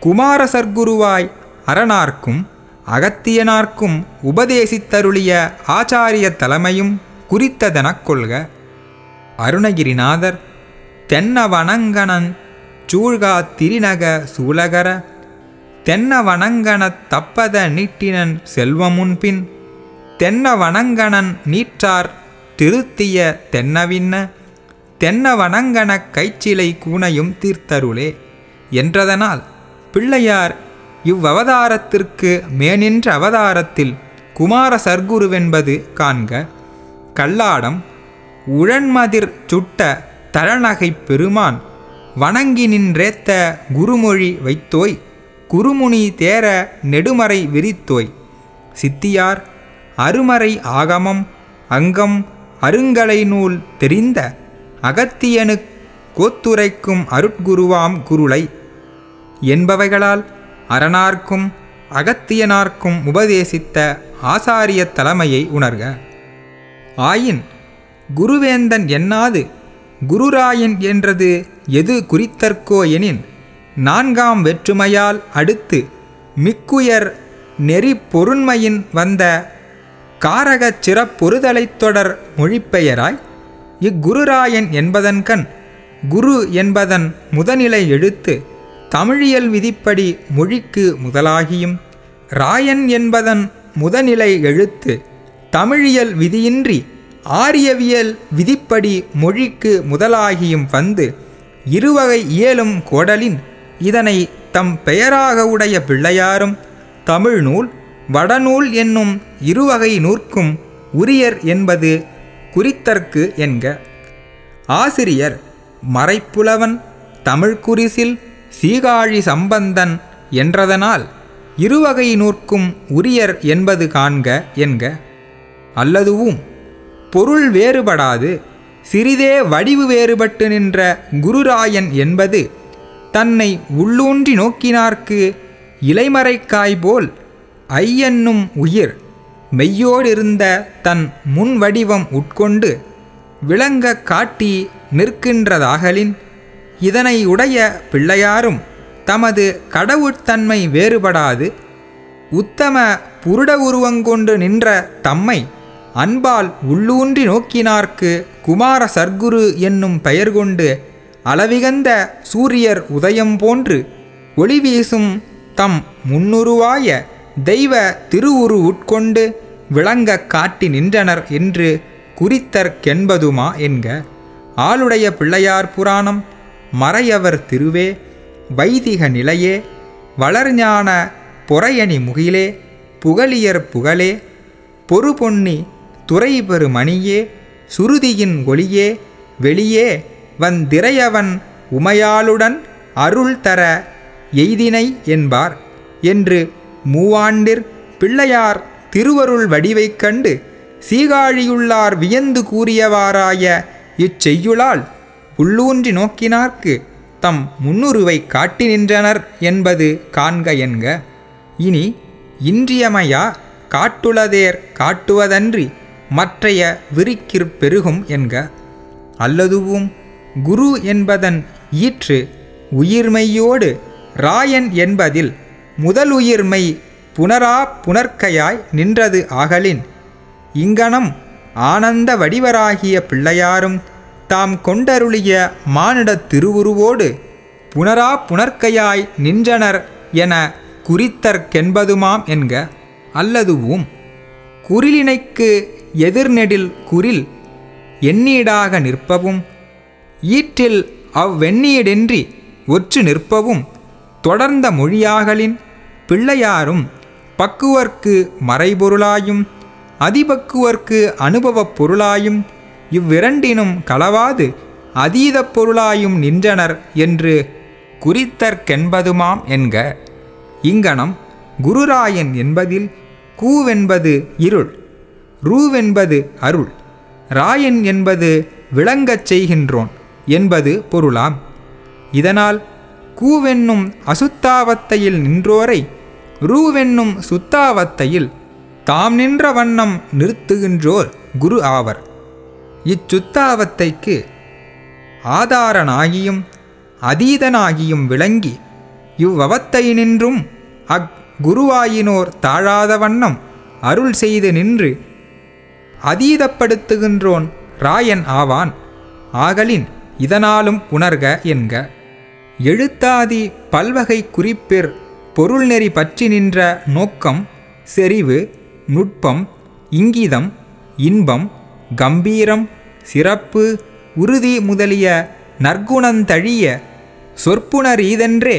குமார சர்க்குருவாய் அரணார்க்கும் அகத்தியனார்க்கும் உபதேசித்தருளிய ஆச்சாரிய தலைமையும் குறித்ததெனக் கொள்க. அருணகிரிநாதர் தென்னவனங்கணன் சூழ்கா திரிநக சூலகர தென்னவனங்கணத் தப்பத நீட்டினன் செல்வமுன்பின் தென்னவனங்கணன் நீற்றார் திருத்திய தென்னவின்ன தென்னவனங்கணக் கைச்சிலை கூனையும் தீர்த்தருளே என்றதனால் பிள்ளையார் இவ்வவதாரத்திற்கு மேனின்ற அவதாரத்தில் குமார சர்க்குருவென்பது காண்க. கல்லாடம் உழன்மதிர் சுட்ட தழநகைப் பெருமான் வணங்கி நின்றேத்த குருமொழி வைத்தோய் குருமுனி தேர நெடுமறை விரித்தோய். சித்தியார் அருமறை ஆகமம் அங்கம் அருங்கலை நூல் தெரிந்த அகத்தியனுக் கோத்துரைக்கும் அருட்குருவாம் குருளை என்பவைகளால் அரணார்க்கும் அகத்தியனார்க்கும் உபதேசித்த ஆசாரிய தலைமையை உணர்க. ஆயின் குருவேந்தன் என்னாது? குருராயன் என்றது எது குறித்தற்கோ எனின் நான்காம் வெற்றுமையால் அடுத்து மிக்குயர் நெறி பொருண்மையின் வந்த காரகச் சிறப்பொருதலைத் தொடர் மொழிப்பெயராய் இக்குருராயன் என்பதன்கண் குரு என்பதன் முதநிலை எழுத்து தமிழியல் விதிப்படி மொழிக்கு முதலாகியும் ராயன் என்பதன் முதநிலை எழுத்து தமிழியல் விதியின்றி ஆரியவியல் விதிப்படி மொழிக்கு முதலாகியும் வந்து இருவகை இயலும் கோடலின் இதனை தம் பெயராக உடைய பிள்ளையாரும் தமிழ்நூல் வடநூல் என்னும் இருவகை நூற்கும் உரியர் என்பது குறித்தற்கு என்க. ஆசிரியர் மறைப்புலவன் தமிழ்குரிசில் சீகாழி சம்பந்தன் என்றதனால் இருவகை நூற்கும் உரியர் என்பது காண்க என்க. அல்லதுவும் பொருள் வேறுபடாது சிறிதே வடிவு வேறுபட்டு நின்ற குருராயன் என்பது தன்னை உள்ளூன்றி நோக்கினார்க்கு இலைமறைக்காய் போல் ஐயென்னும் உயிர் மெய்யோடிருந்த தன் முன் வடிவம் உட்கொண்டு விளங்க காட்டி நிற்கின்றதாகலின் இதனை உடைய பிள்ளையாரும் தமது கடவுட்தன்மை வேறுபடாது. உத்தம புருட உருவங்கொண்டு நின்ற தம்மை அன்பால் உள்ளூன்றி நோக்கினார்க்கு குமார சர்க்குரு என்னும் பெயர் கொண்டு அளவிகந்த சூரியர் உதயம் போன்று ஒளி வீசும் தம் முன்னுருவாய தெய்வ திருவுரு உட்கொண்டு விளங்க காட்டி நின்றனர் என்று குறித்தற்கென்பதுமா என்க. ஆளுடைய பிள்ளையார் புராணம் மறையவர் திருவே வைதிக நிலையே வளர்ஞான பொறையணி முகிலே புகழியர் புகழே பொறுபொன்னி துறைபெரு மணியே சுருதியின் ஒளியே வெளியே வந்திரையவன் உமையாளுடன் அருள் தர எய்தினை என்பார். என்று மூவாண்டிற் பிள்ளையார் திருவருள் வடிவைக் கண்டு சீகாழியுள்ளார் வியந்து கூறியவாறாய இச்செய்யுளால் உள்ளூன்றி நோக்கினார்க்கு தம் முன்னுருவை காட்டி நின்றனர் என்பது காண்க என்க. இனி இன்றியமையா காட்டுளதேர் காட்டுவதன்றி மற்றைய விரிக்கிற் பெருகும் என்க. அல்லதுவும் குரு என்பதன் ஈற்று உயிர்மையோடு ராயன் என்பதில் முதலுயிர்மை புனரா புனர்க்கையாய் நின்றது ஆகலின். இங்கனம் ஆனந்த வடிவராகிய பிள்ளையாரும் தாம் கொண்டருளிய மானிடத் திருவுருவோடு புனரா புனர்க்கையாய் நின்றனர் என குறித்தற்கென்பதுமாம் என்க அல்லதுவும் குறிலினைக்கு எதிர்நெடில் குறில் எண்ணீடாக நிற்பவும் ஈற்றில் அவ்வெண்ணீடென்றி ஒற்று நிற்பவும் தொடர்ந்த மொழியாகலின் பிள்ளையாரும் பக்குவர்க்கு மறைபொருளாயும் அதிபக்குவர்க்கு அனுபவப் பொருளாயும் இவ்விரண்டினும் களவாது அதீதப் பொருளாயும் நின்றனர் என்று குறித்தற்கென்பதுமாம் என்க. இங்கனம் குருராயன் என்பதில் கூவென்பது இருள் ரூவென்பது அருள் ராயன் என்பது விளங்கச் செய்கின்றோன் என்பது பொருளாம். இதனால் கூவென்னும் அசுத்தாவத்தையில் நின்றோரை ரூவென்னும் சுத்தாவத்தையில் தாம் நின்ற வண்ணம் நிறுத்துகின்றோர் குரு ஆவர். இச்சுத்தாவத்தைக்கு ஆதாரனாகியும் அதீதனாகியும் விளங்கி இவ்வவத்தையினின்றும் அக் குருவாயினோர் தாழாத வண்ணம் அருள் செய்து நின்று அதீதப்படுத்துகின்றோன் ராயன் ஆவான். ஆகலின் இதனாலும் உணர்க என்க. எழுத்தாதி பல்வகை குறிப்பிற் பொருள்நெறி பற்றி நின்ற நோக்கம் செறிவு நுட்பம் இங்கிதம் இன்பம் கம்பீரம் சிறப்பு உறுதி முதலிய நற்குணந்தழிய சொற்புணரீதென்றே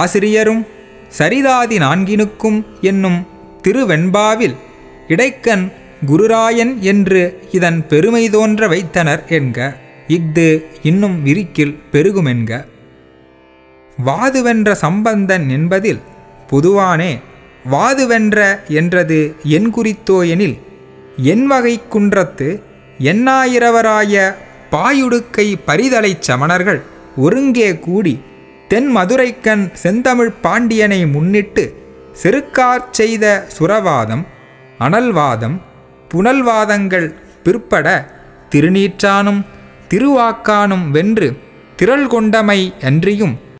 ஆசிரியரும் சரிதாதி நான்கினுக்கும் என்னும் திருவெண்பாவில் இடைக்கண் குருராயன் என்று இதன் பெருமை தோன்ற வைத்தனர் என்க. இஃது இன்னும் விரிக்கில் பெருகுமென்க. வாதுவென்ற சம்பந்தன் என்பதில் பொதுவானே வாதுவென்ற என்றது என் குறித்தோ எனில் என் வகை குன்றத்து எண்ணாயிரவராய பாயுடுக்கை பரிதலைச் சமணர்கள் ஒருங்கே கூடி தென் மதுரைக்கண் செந்தமிழ் பாண்டியனை முன்னிட்டு செருக்கார் செய்த சுரவாதம் அனல்வாதம் புனல்வாதங்கள் பிற்பட திருநீற்றானும் திருவாக்கானும் வென்று திரள் கொண்டமை அன்றியும்